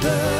The.